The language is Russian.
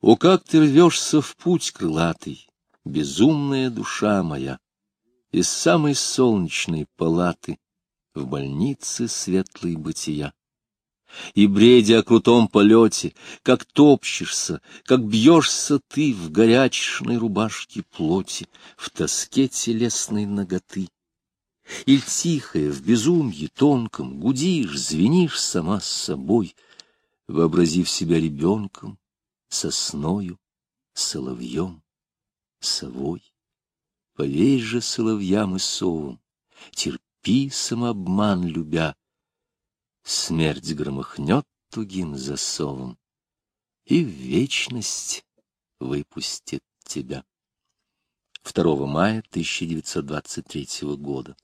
О, как ты рвешься в путь крылатый, безумная душа моя, из самой солнечной палаты в больнице светлой бытия. И, бредя о крутом полете, как топчешься, как бьешься ты в горячечной рубашке плоти, в тоске телесной ноготы. Иль тихая, в безумье тонком, гудишь, звенишь сама с собой, вообразив себя ребенком, сосною, соловьем, совой. Поверь же соловьям и совам, терпи самообман любя. Смерть громыхнет тугим засовом и в вечность выпустит тебя. 2 мая 1923 года.